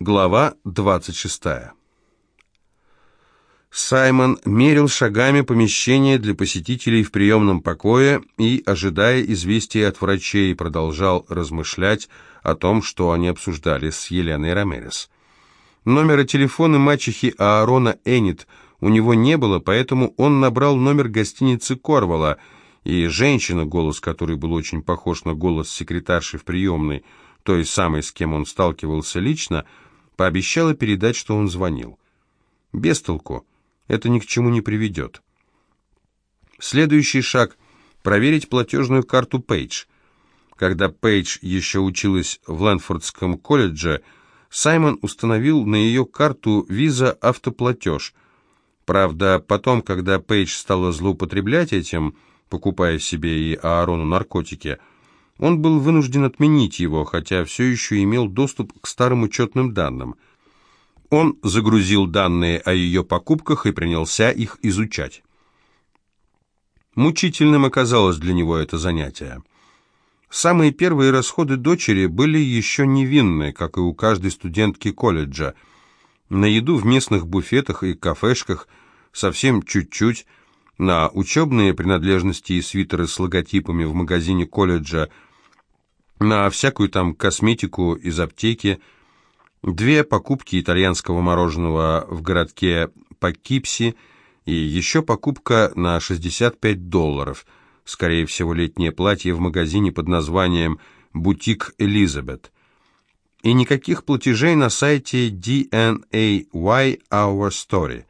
Глава 26. Саймон мерил шагами помещение для посетителей в приемном покое и, ожидая известия от врачей, продолжал размышлять о том, что они обсуждали с Еленой Рамерес. Номера телефона мачехи Аарона Эннет у него не было, поэтому он набрал номер гостиницы Корвала, и женщина, голос которой был очень похож на голос секретарши в приемной, той самой, с кем он сталкивался лично, пообещала передать, что он звонил. Без толку. Это ни к чему не приведет. Следующий шаг – проверить платежную карту Пейдж. Когда Пейдж еще училась в Лэнфордском колледже, Саймон установил на ее карту виза автоплатеж. Правда, потом, когда Пейдж стала злоупотреблять этим, покупая себе и Аарону наркотики – он был вынужден отменить его, хотя все еще имел доступ к старым учетным данным. Он загрузил данные о ее покупках и принялся их изучать. Мучительным оказалось для него это занятие. Самые первые расходы дочери были еще невинны, как и у каждой студентки колледжа. На еду в местных буфетах и кафешках совсем чуть-чуть, на учебные принадлежности и свитеры с логотипами в магазине колледжа – на всякую там косметику из аптеки, две покупки итальянского мороженого в городке Покипси и еще покупка на 65 долларов, скорее всего, летнее платье в магазине под названием «Бутик Элизабет». И никаких платежей на сайте DNAY Our Story.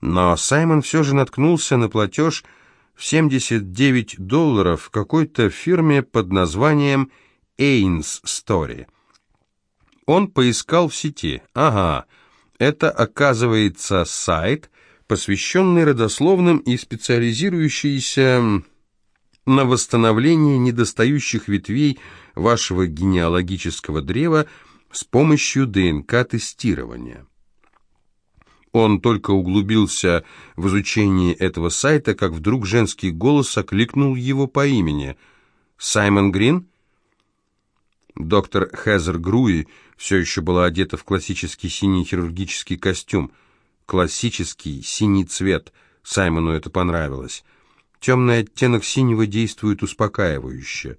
Но Саймон все же наткнулся на платеж – в 79 долларов какой-то фирме под названием Эйнс Story. Он поискал в сети. Ага, это, оказывается, сайт, посвященный родословным и специализирующийся на восстановлении недостающих ветвей вашего генеалогического древа с помощью ДНК-тестирования. Он только углубился в изучение этого сайта, как вдруг женский голос окликнул его по имени. «Саймон Грин?» Доктор Хезер Груи все еще была одета в классический синий хирургический костюм. Классический синий цвет. Саймону это понравилось. Темный оттенок синего действует успокаивающе.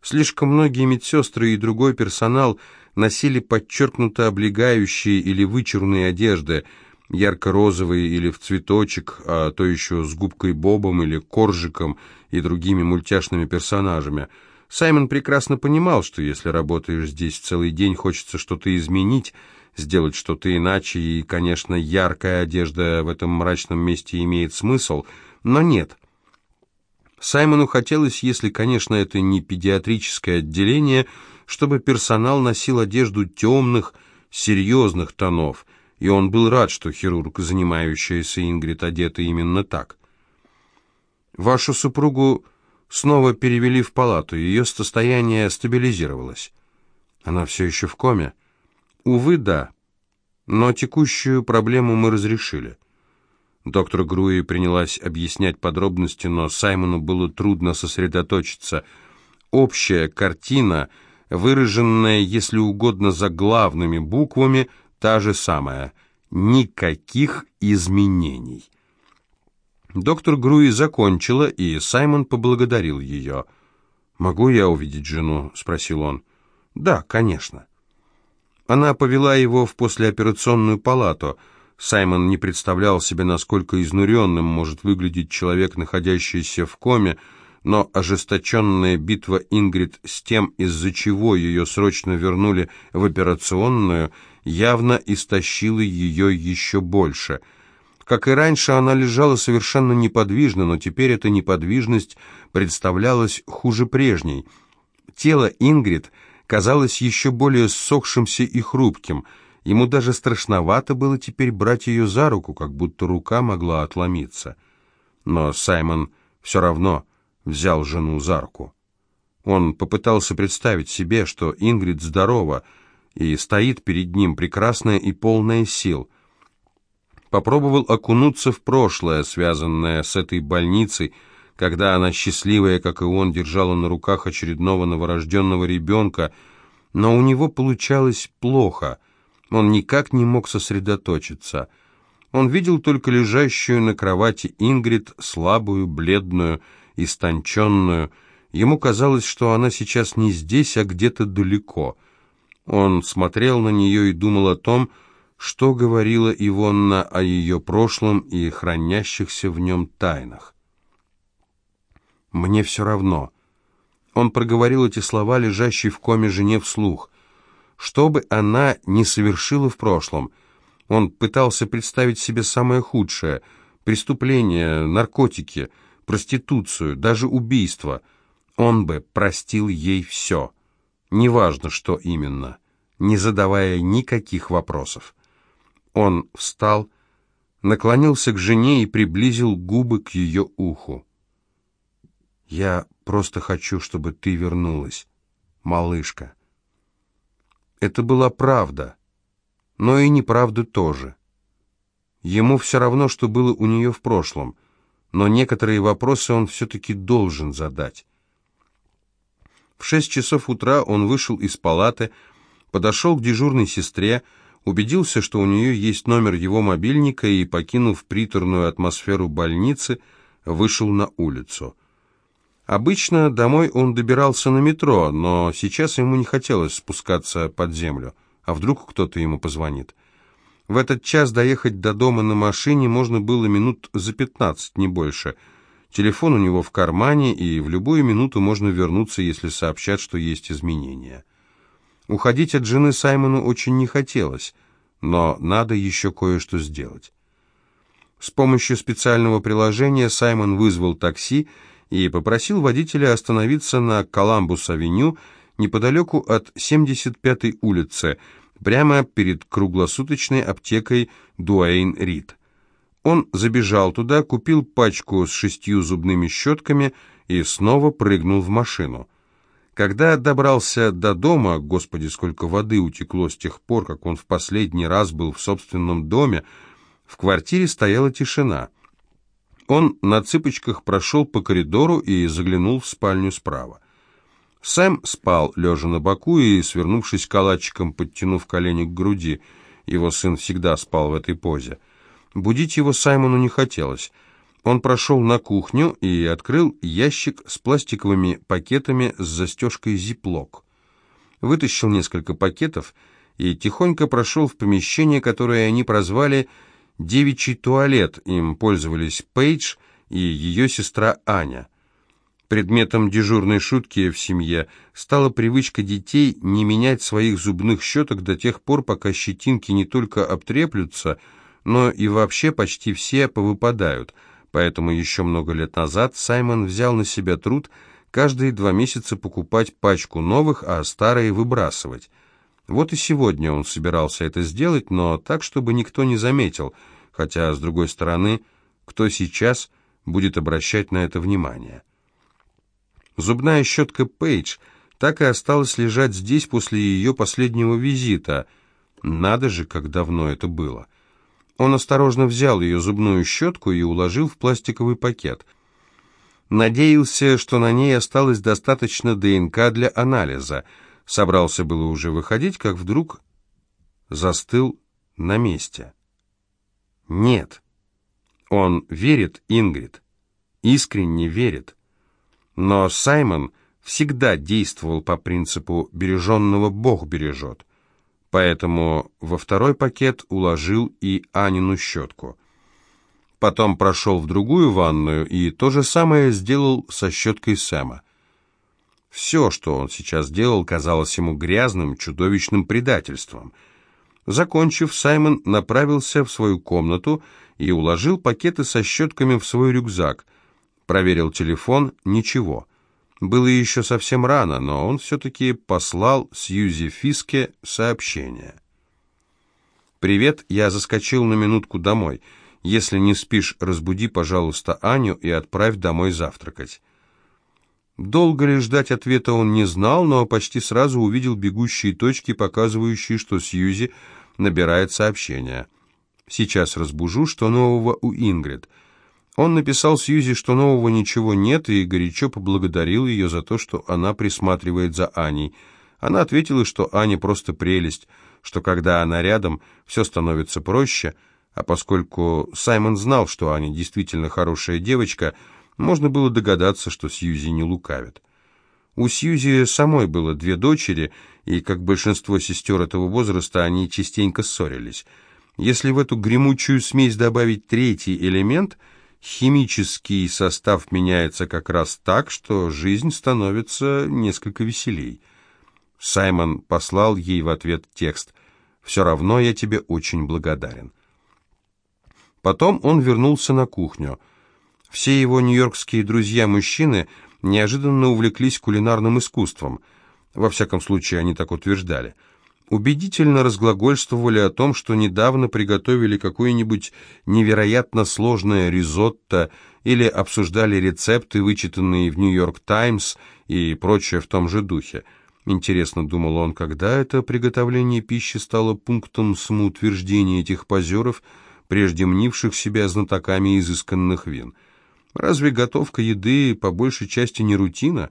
Слишком многие медсестры и другой персонал носили подчеркнуто облегающие или вычурные одежды – ярко-розовый или в цветочек, а то еще с губкой Бобом или Коржиком и другими мультяшными персонажами. Саймон прекрасно понимал, что если работаешь здесь целый день, хочется что-то изменить, сделать что-то иначе, и, конечно, яркая одежда в этом мрачном месте имеет смысл, но нет. Саймону хотелось, если, конечно, это не педиатрическое отделение, чтобы персонал носил одежду темных, серьезных тонов – и он был рад, что хирург, занимающийся Ингрид, одета именно так. «Вашу супругу снова перевели в палату, ее состояние стабилизировалось. Она все еще в коме?» «Увы, да. Но текущую проблему мы разрешили». Доктор Груи принялась объяснять подробности, но Саймону было трудно сосредоточиться. Общая картина, выраженная, если угодно, заглавными буквами – та же самая. Никаких изменений. Доктор Груи закончила, и Саймон поблагодарил ее. «Могу я увидеть жену?» — спросил он. «Да, конечно». Она повела его в послеоперационную палату. Саймон не представлял себе, насколько изнуренным может выглядеть человек, находящийся в коме, но ожесточенная битва Ингрид с тем, из-за чего ее срочно вернули в операционную — явно истощила ее еще больше. Как и раньше, она лежала совершенно неподвижно, но теперь эта неподвижность представлялась хуже прежней. Тело Ингрид казалось еще более ссохшимся и хрупким. Ему даже страшновато было теперь брать ее за руку, как будто рука могла отломиться. Но Саймон все равно взял жену за руку. Он попытался представить себе, что Ингрид здорова, и стоит перед ним прекрасная и полная сил. Попробовал окунуться в прошлое, связанное с этой больницей, когда она, счастливая, как и он, держала на руках очередного новорожденного ребенка, но у него получалось плохо. Он никак не мог сосредоточиться. Он видел только лежащую на кровати Ингрид, слабую, бледную, истонченную. Ему казалось, что она сейчас не здесь, а где-то далеко. Он смотрел на нее и думал о том, что говорила Ивонна о ее прошлом и хранящихся в нем тайнах. «Мне все равно». Он проговорил эти слова, лежащей в коме жене вслух. Что бы она ни совершила в прошлом, он пытался представить себе самое худшее — преступление, наркотики, проституцию, даже убийство. Он бы простил ей все. Неважно, что именно, не задавая никаких вопросов. Он встал, наклонился к жене и приблизил губы к ее уху. «Я просто хочу, чтобы ты вернулась, малышка». Это была правда, но и неправда тоже. Ему все равно, что было у нее в прошлом, но некоторые вопросы он все-таки должен задать. В шесть часов утра он вышел из палаты, подошел к дежурной сестре, убедился, что у нее есть номер его мобильника и, покинув приторную атмосферу больницы, вышел на улицу. Обычно домой он добирался на метро, но сейчас ему не хотелось спускаться под землю. А вдруг кто-то ему позвонит? В этот час доехать до дома на машине можно было минут за пятнадцать, не больше. Телефон у него в кармане, и в любую минуту можно вернуться, если сообщат, что есть изменения. Уходить от жены Саймону очень не хотелось, но надо еще кое-что сделать. С помощью специального приложения Саймон вызвал такси и попросил водителя остановиться на Коламбус-авеню неподалеку от 75-й улицы, прямо перед круглосуточной аптекой Дуэйн Рид. Он забежал туда, купил пачку с шестью зубными щетками и снова прыгнул в машину. Когда добрался до дома, господи, сколько воды утекло с тех пор, как он в последний раз был в собственном доме, в квартире стояла тишина. Он на цыпочках прошел по коридору и заглянул в спальню справа. Сэм спал, лежа на боку и, свернувшись калачиком, подтянув колени к груди. Его сын всегда спал в этой позе. Будить его Саймону не хотелось. Он прошел на кухню и открыл ящик с пластиковыми пакетами с застежкой зиплок. Вытащил несколько пакетов и тихонько прошел в помещение, которое они прозвали «девичий туалет». Им пользовались Пейдж и ее сестра Аня. Предметом дежурной шутки в семье стала привычка детей не менять своих зубных щеток до тех пор, пока щетинки не только обтреплются, но и вообще почти все повыпадают – Поэтому еще много лет назад Саймон взял на себя труд каждые два месяца покупать пачку новых, а старые выбрасывать. Вот и сегодня он собирался это сделать, но так, чтобы никто не заметил, хотя, с другой стороны, кто сейчас будет обращать на это внимание? Зубная щетка Пейдж так и осталась лежать здесь после ее последнего визита. Надо же, как давно это было. Он осторожно взял ее зубную щетку и уложил в пластиковый пакет. Надеялся, что на ней осталось достаточно ДНК для анализа. Собрался было уже выходить, как вдруг застыл на месте. Нет. Он верит Ингрид. Искренне верит. Но Саймон всегда действовал по принципу «береженного Бог бережет» поэтому во второй пакет уложил и Анину щетку. Потом прошел в другую ванную и то же самое сделал со щеткой Сэма. Все, что он сейчас делал, казалось ему грязным, чудовищным предательством. Закончив, Саймон направился в свою комнату и уложил пакеты со щетками в свой рюкзак. Проверил телефон — ничего. Было еще совсем рано, но он все-таки послал Сьюзи Фиске сообщение. «Привет, я заскочил на минутку домой. Если не спишь, разбуди, пожалуйста, Аню и отправь домой завтракать». Долго ли ждать ответа он не знал, но почти сразу увидел бегущие точки, показывающие, что Сьюзи набирает сообщение. «Сейчас разбужу, что нового у Ингрид». Он написал Сьюзи, что нового ничего нет, и горячо поблагодарил ее за то, что она присматривает за Аней. Она ответила, что Аня просто прелесть, что когда она рядом, все становится проще, а поскольку Саймон знал, что Аня действительно хорошая девочка, можно было догадаться, что Сьюзи не лукавит. У Сьюзи самой было две дочери, и, как большинство сестер этого возраста, они частенько ссорились. Если в эту гремучую смесь добавить третий элемент, химический состав меняется как раз так, что жизнь становится несколько веселей. Саймон послал ей в ответ текст «Все равно я тебе очень благодарен». Потом он вернулся на кухню. Все его нью-йоркские друзья-мужчины неожиданно увлеклись кулинарным искусством. Во всяком случае, они так утверждали. Убедительно разглагольствовали о том, что недавно приготовили какое-нибудь невероятно сложное ризотто или обсуждали рецепты, вычитанные в «Нью-Йорк Таймс» и прочее в том же духе. Интересно, думал он, когда это приготовление пищи стало пунктом самоутверждения этих позеров, прежде мнивших себя знатоками изысканных вин. Разве готовка еды по большей части не рутина?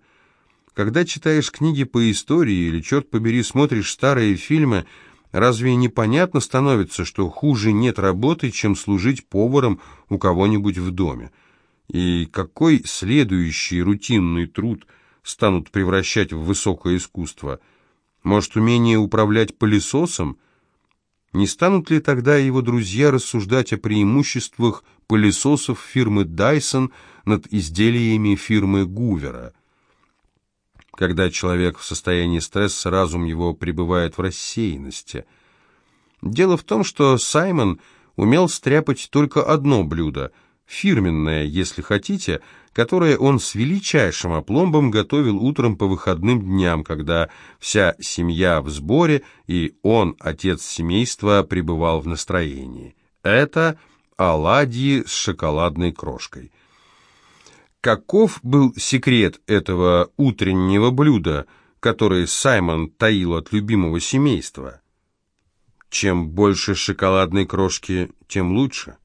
Когда читаешь книги по истории или, черт побери, смотришь старые фильмы, разве непонятно становится, что хуже нет работы, чем служить поваром у кого-нибудь в доме? И какой следующий рутинный труд – станут превращать в высокое искусство? Может, умение управлять пылесосом? Не станут ли тогда его друзья рассуждать о преимуществах пылесосов фирмы Dyson над изделиями фирмы Гувера? Когда человек в состоянии стресса, разум его пребывает в рассеянности. Дело в том, что Саймон умел стряпать только одно блюдо, фирменное, если хотите, которое он с величайшим опломбом готовил утром по выходным дням, когда вся семья в сборе и он, отец семейства, пребывал в настроении. Это оладьи с шоколадной крошкой. Каков был секрет этого утреннего блюда, который Саймон таил от любимого семейства? Чем больше шоколадной крошки, тем лучше.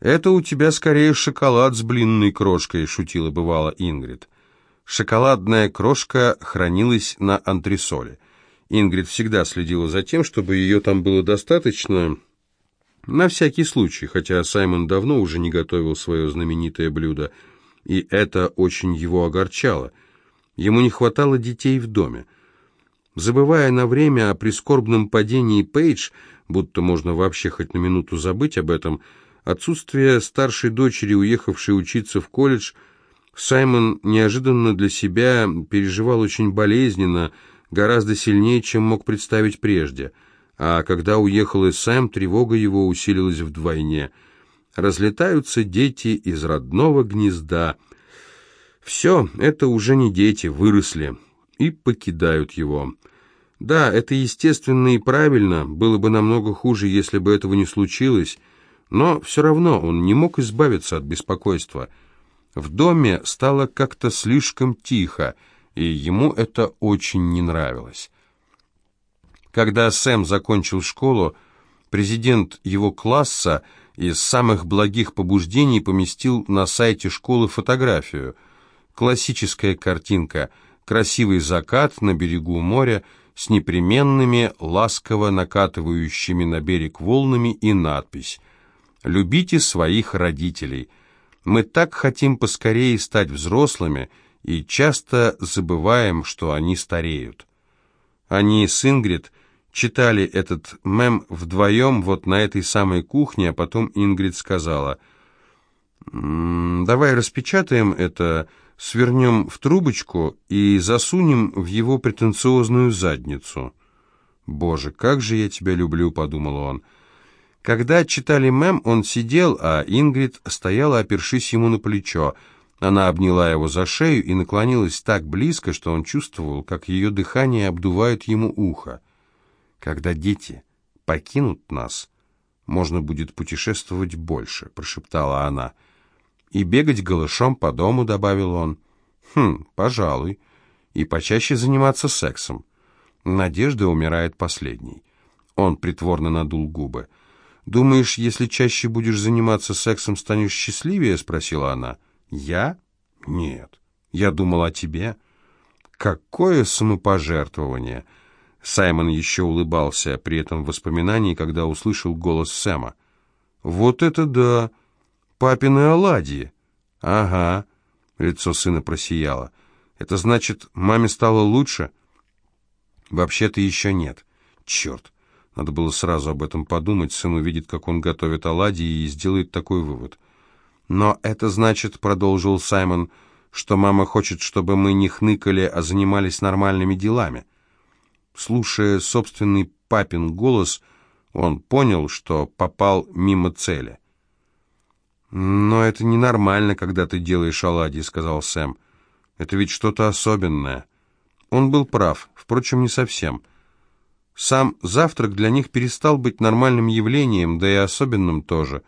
«Это у тебя скорее шоколад с блинной крошкой», — шутила бывала Ингрид. Шоколадная крошка хранилась на антресоле. Ингрид всегда следила за тем, чтобы ее там было достаточно, на всякий случай, хотя Саймон давно уже не готовил свое знаменитое блюдо, и это очень его огорчало. Ему не хватало детей в доме. Забывая на время о прискорбном падении Пейдж, будто можно вообще хоть на минуту забыть об этом, — Отсутствие старшей дочери, уехавшей учиться в колледж, Саймон неожиданно для себя переживал очень болезненно, гораздо сильнее, чем мог представить прежде. А когда уехал и Сэм, тревога его усилилась вдвойне. Разлетаются дети из родного гнезда. Все, это уже не дети, выросли и покидают его. Да, это естественно и правильно, было бы намного хуже, если бы этого не случилось, но все равно он не мог избавиться от беспокойства. В доме стало как-то слишком тихо, и ему это очень не нравилось. Когда Сэм закончил школу, президент его класса из самых благих побуждений поместил на сайте школы фотографию. Классическая картинка, красивый закат на берегу моря с непременными, ласково накатывающими на берег волнами и надпись Любите своих родителей. Мы так хотим поскорее стать взрослыми и часто забываем, что они стареют. Они с Ингрид читали этот мем вдвоем вот на этой самой кухне, а потом Ингрид сказала, «Давай распечатаем это, свернем в трубочку и засунем в его претенциозную задницу». «Боже, как же я тебя люблю», — подумал он, — когда читали мем, он сидел, а Ингрид стояла, опершись ему на плечо. Она обняла его за шею и наклонилась так близко, что он чувствовал, как ее дыхание обдувает ему ухо. «Когда дети покинут нас, можно будет путешествовать больше», — прошептала она. «И бегать голышом по дому», — добавил он. «Хм, пожалуй. И почаще заниматься сексом». Надежда умирает последней. Он притворно надул губы. «Думаешь, если чаще будешь заниматься сексом, станешь счастливее?» — спросила она. «Я? Нет. Я думал о тебе». Какое самопожертвование! Саймон еще улыбался при этом воспоминании, когда услышал голос Сэма. «Вот это да! Папины оладьи!» «Ага», — лицо сына просияло. «Это значит, маме стало лучше?» «Вообще-то еще нет. Черт, надо было сразу об этом подумать. Сын увидит, как он готовит оладьи, и сделает такой вывод». «Но это значит, — продолжил Саймон, — что мама хочет, чтобы мы не хныкали, а занимались нормальными делами». Слушая собственный папин голос, он понял, что попал мимо цели. «Но это ненормально, когда ты делаешь оладьи», — сказал Сэм. «Это ведь что-то особенное». Он был прав, впрочем, не совсем. Сам завтрак для них перестал быть нормальным явлением, да и особенным тоже.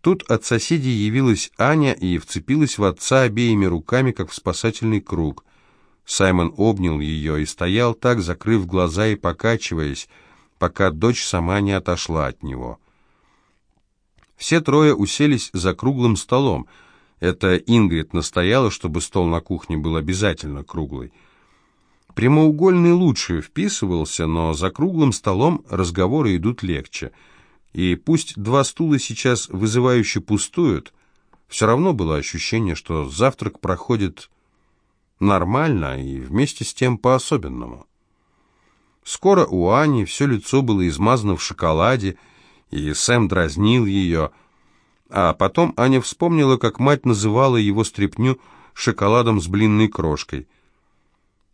Тут от соседей явилась Аня и вцепилась в отца обеими руками, как в спасательный круг. Саймон обнял ее и стоял так, закрыв глаза и покачиваясь, пока дочь сама не отошла от него. Все трое уселись за круглым столом. Это Ингрид настояла, чтобы стол на кухне был обязательно круглый. Прямоугольный лучше вписывался, но за круглым столом разговоры идут легче. И пусть два стула сейчас вызывающе пустуют, все равно было ощущение, что завтрак проходит нормально и вместе с тем по-особенному. Скоро у Ани все лицо было измазано в шоколаде, и Сэм дразнил ее. А потом Аня вспомнила, как мать называла его стряпню шоколадом с блинной крошкой.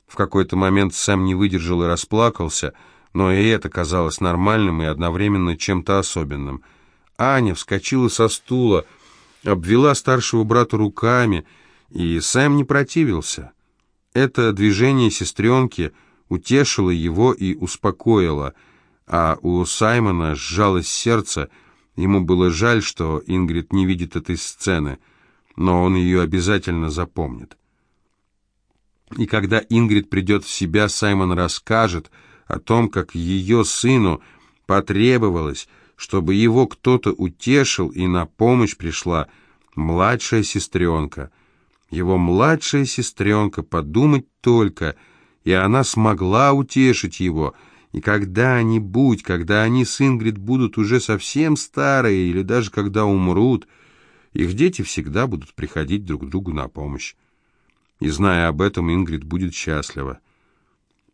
В какой-то момент Сэм не выдержал и расплакался, но и это казалось нормальным и одновременно чем-то особенным. Аня вскочила со стула, обвела старшего брата руками, и Сэм не противился. Это движение сестренки утешило его и успокоило — а у Саймона сжалось сердце, ему было жаль, что Ингрид не видит этой сцены, но он ее обязательно запомнит. И когда Ингрид придет в себя, Саймон расскажет о том, как ее сыну потребовалось, чтобы его кто-то утешил, и на помощь пришла младшая сестренка. Его младшая сестренка, подумать только, и она смогла утешить его — и когда-нибудь, когда они с Ингрид будут уже совсем старые, или даже когда умрут, их дети всегда будут приходить друг другу на помощь. И зная об этом, Ингрид будет счастлива.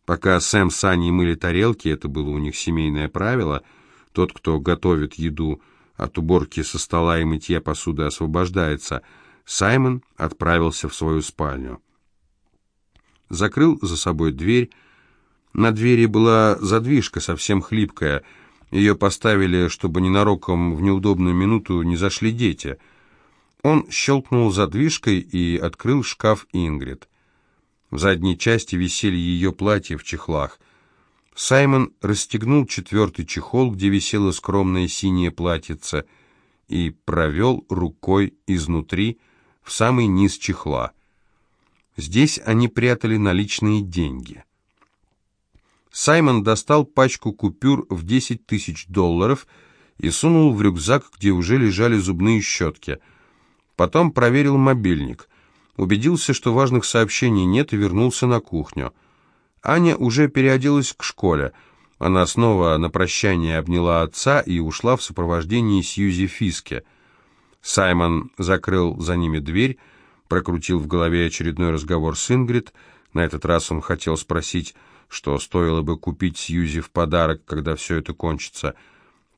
Пока Сэм с Аней мыли тарелки, это было у них семейное правило, тот, кто готовит еду от уборки со стола и мытья посуды освобождается, Саймон отправился в свою спальню. Закрыл за собой дверь, на двери была задвижка, совсем хлипкая. Ее поставили, чтобы ненароком в неудобную минуту не зашли дети. Он щелкнул задвижкой и открыл шкаф Ингрид. В задней части висели ее платья в чехлах. Саймон расстегнул четвертый чехол, где висело скромное синее платьице, и провел рукой изнутри в самый низ чехла. Здесь они прятали наличные деньги. Саймон достал пачку купюр в 10 тысяч долларов и сунул в рюкзак, где уже лежали зубные щетки. Потом проверил мобильник. Убедился, что важных сообщений нет, и вернулся на кухню. Аня уже переоделась к школе. Она снова на прощание обняла отца и ушла в сопровождении Сьюзи Фиски. Саймон закрыл за ними дверь, прокрутил в голове очередной разговор с Ингрид. На этот раз он хотел спросить, что стоило бы купить Сьюзи в подарок, когда все это кончится.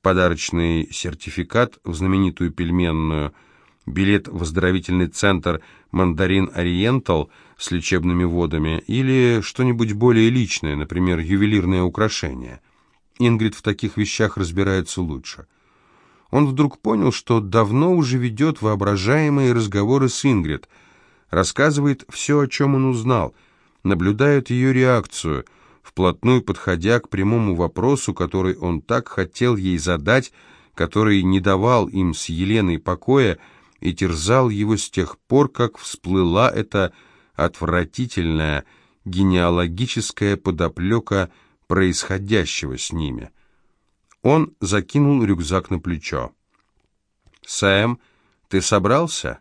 Подарочный сертификат в знаменитую пельменную, билет в оздоровительный центр «Мандарин Ориентал» с лечебными водами или что-нибудь более личное, например, ювелирное украшение. Ингрид в таких вещах разбирается лучше. Он вдруг понял, что давно уже ведет воображаемые разговоры с Ингрид, рассказывает все, о чем он узнал, наблюдает ее реакцию – вплотную подходя к прямому вопросу, который он так хотел ей задать, который не давал им с Еленой покоя и терзал его с тех пор, как всплыла эта отвратительная генеалогическая подоплека происходящего с ними. Он закинул рюкзак на плечо. «Сэм, ты собрался?»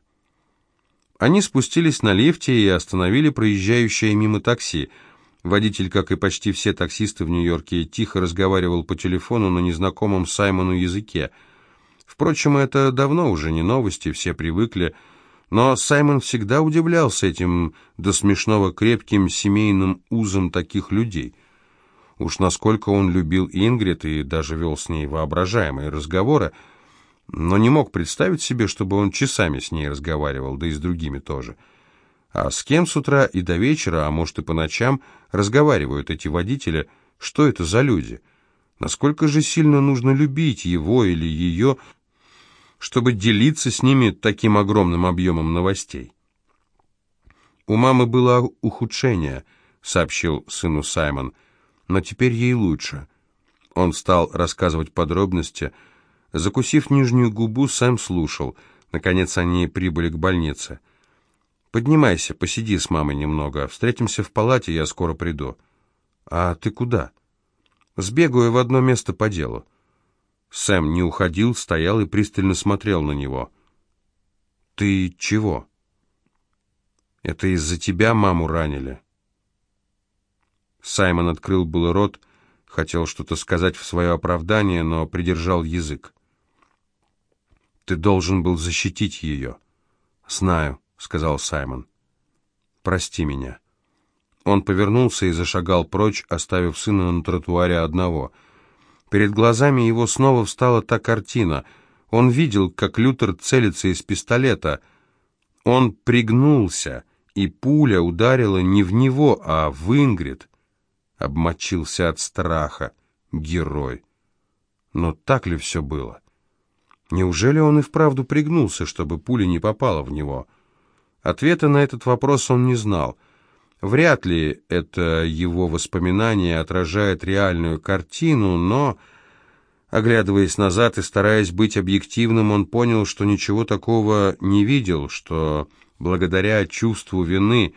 Они спустились на лифте и остановили проезжающее мимо такси. Водитель, как и почти все таксисты в Нью-Йорке, тихо разговаривал по телефону на незнакомом Саймону языке. Впрочем, это давно уже не новости, все привыкли, но Саймон всегда удивлялся этим до смешного крепким семейным узам таких людей. Уж насколько он любил Ингрид и даже вел с ней воображаемые разговоры, но не мог представить себе, чтобы он часами с ней разговаривал, да и с другими тоже. А с кем с утра и до вечера, а может и по ночам, разговаривают эти водители, что это за люди? Насколько же сильно нужно любить его или ее, чтобы делиться с ними таким огромным объемом новостей? «У мамы было ухудшение», — сообщил сыну Саймон, — «но теперь ей лучше». Он стал рассказывать подробности, — Закусив нижнюю губу, Сэм слушал. Наконец они прибыли к больнице. «Поднимайся, посиди с мамой немного. Встретимся в палате, я скоро приду». «А ты куда?» «Сбегаю в одно место по делу». Сэм не уходил, стоял и пристально смотрел на него. «Ты чего?» «Это из-за тебя маму ранили». Саймон открыл был рот, хотел что-то сказать в свое оправдание, но придержал язык. Ты должен был защитить ее. Знаю, сказал Саймон. Прости меня. Он повернулся и зашагал прочь, оставив сына на тротуаре одного. Перед глазами его снова встала та картина. Он видел, как Лютер целится из пистолета. Он пригнулся, и пуля ударила не в него, а в Ингрид. Обмочился от страха. Герой. Но так ли все было? Неужели он и вправду пригнулся, чтобы пуля не попала в него? Ответа на этот вопрос он не знал. Вряд ли это его воспоминание отражает реальную картину, но, оглядываясь назад и стараясь быть объективным, он понял, что ничего такого не видел, что благодаря чувству вины,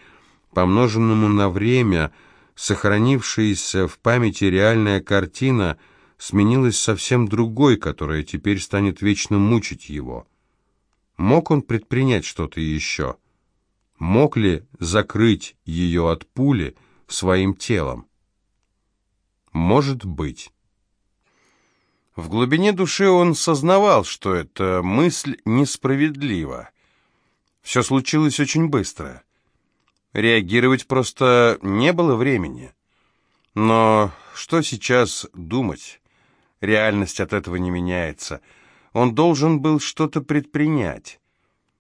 помноженному на время, сохранившаяся в памяти реальная картина — сменилась совсем другой, которая теперь станет вечно мучить его. Мог он предпринять что-то еще? Мог ли закрыть ее от пули своим телом? Может быть. В глубине души он сознавал, что эта мысль несправедлива. Все случилось очень быстро. Реагировать просто не было времени. Но что сейчас думать? Реальность от этого не меняется. Он должен был что-то предпринять.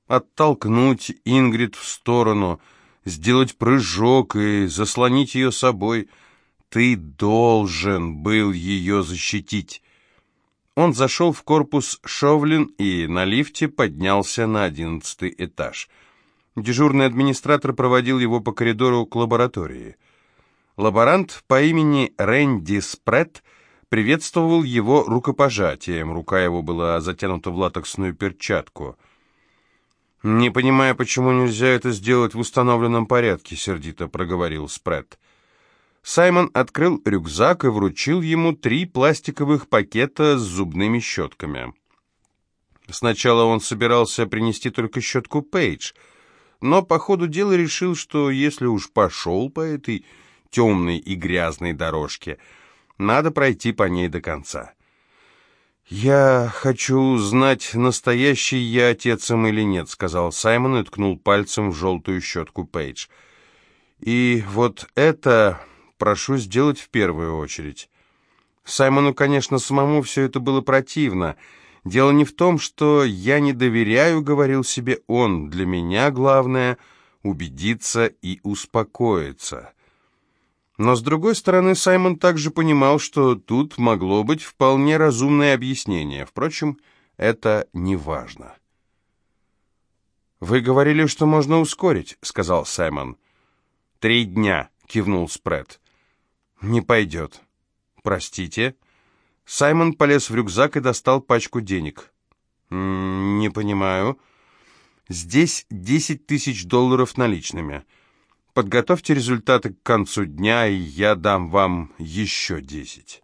Оттолкнуть Ингрид в сторону, сделать прыжок и заслонить ее собой. Ты должен был ее защитить. Он зашел в корпус Шовлин и на лифте поднялся на одиннадцатый этаж. Дежурный администратор проводил его по коридору к лаборатории. Лаборант по имени Рэнди Спретт приветствовал его рукопожатием. Рука его была затянута в латексную перчатку. «Не понимая, почему нельзя это сделать в установленном порядке», — сердито проговорил Спред. Саймон открыл рюкзак и вручил ему три пластиковых пакета с зубными щетками. Сначала он собирался принести только щетку Пейдж, но по ходу дела решил, что если уж пошел по этой темной и грязной дорожке — надо пройти по ней до конца. «Я хочу знать, настоящий я отецем или нет», — сказал Саймон и ткнул пальцем в желтую щетку Пейдж. «И вот это прошу сделать в первую очередь». Саймону, конечно, самому все это было противно. Дело не в том, что я не доверяю, говорил себе он. Для меня главное — убедиться и успокоиться. Но, с другой стороны, Саймон также понимал, что тут могло быть вполне разумное объяснение. Впрочем, это не важно. «Вы говорили, что можно ускорить», — сказал Саймон. «Три дня», — кивнул Спред. «Не пойдет». «Простите». Саймон полез в рюкзак и достал пачку денег. «Не понимаю». «Здесь десять тысяч долларов наличными». Подготовьте результаты к концу дня, и я дам вам еще десять.